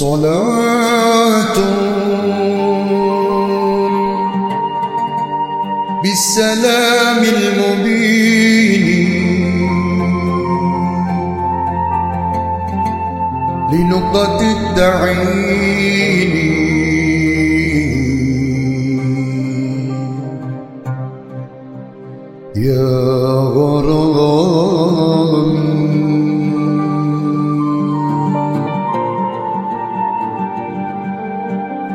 صلاة بالسلام المبين. لنقطة التعين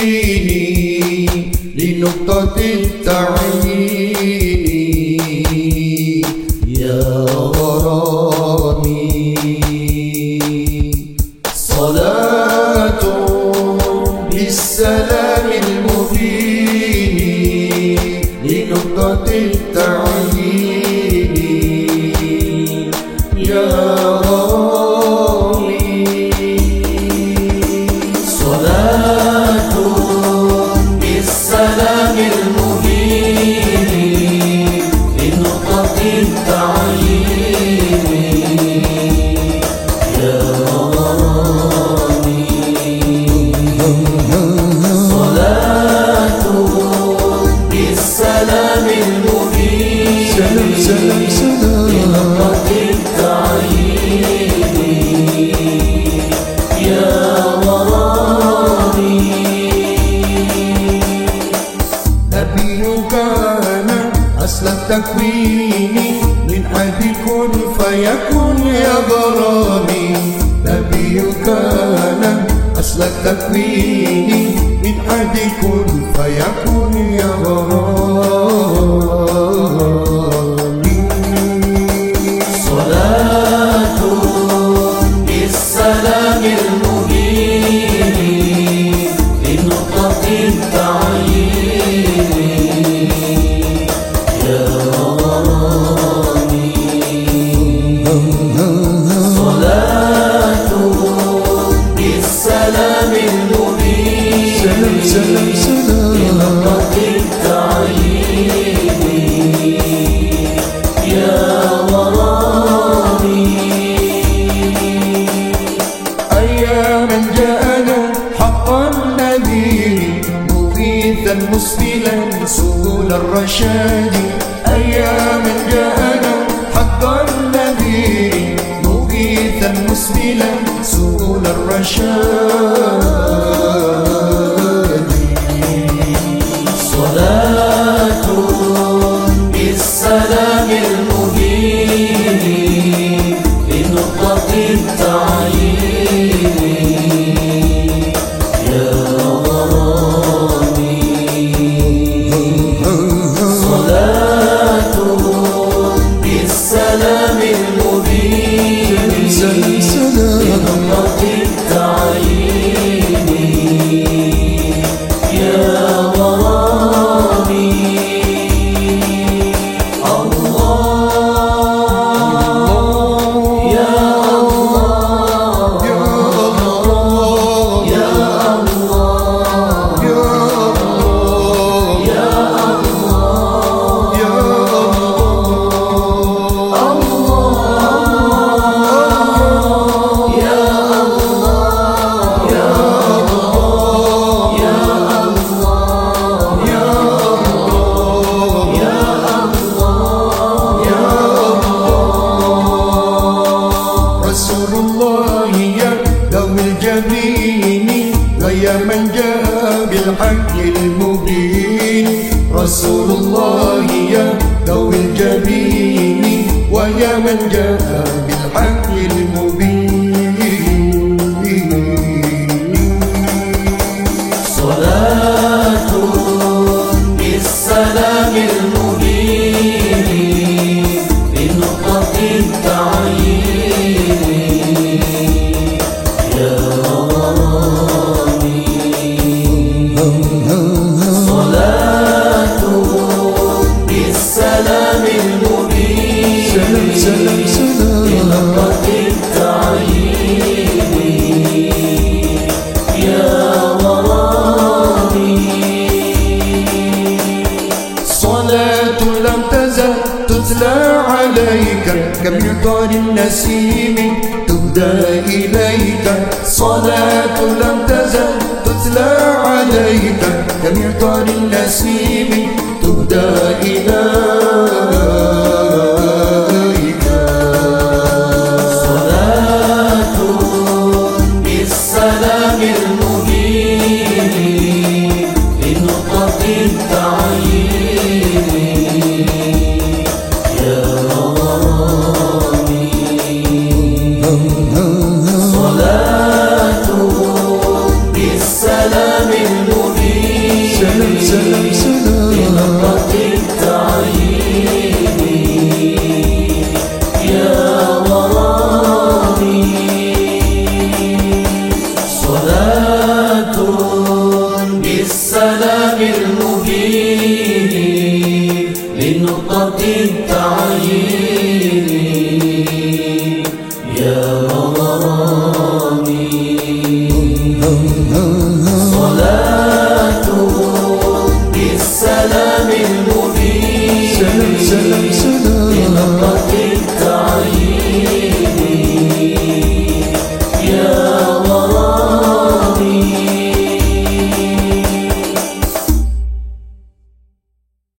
المبين لنقطة التعين يا غرامي صلاة بالسلام. التكوين من حد كن فيكون يا غرامي نبيك أنا أصل التكوين من حد كن فيكون يا غرامي مغيثا مسبلا سبل الرشاد. أياما جاءنا حقا نذير مغيثا مسبلا سبل الرشاد. الجبين ويا من جاء بالحق المبين. صلاة بالسلام المبين. لم يطال النسيم. تهدى إليك. صلاة لم تزل تتلى عليك. لم يطال النسيم. تهدى إليك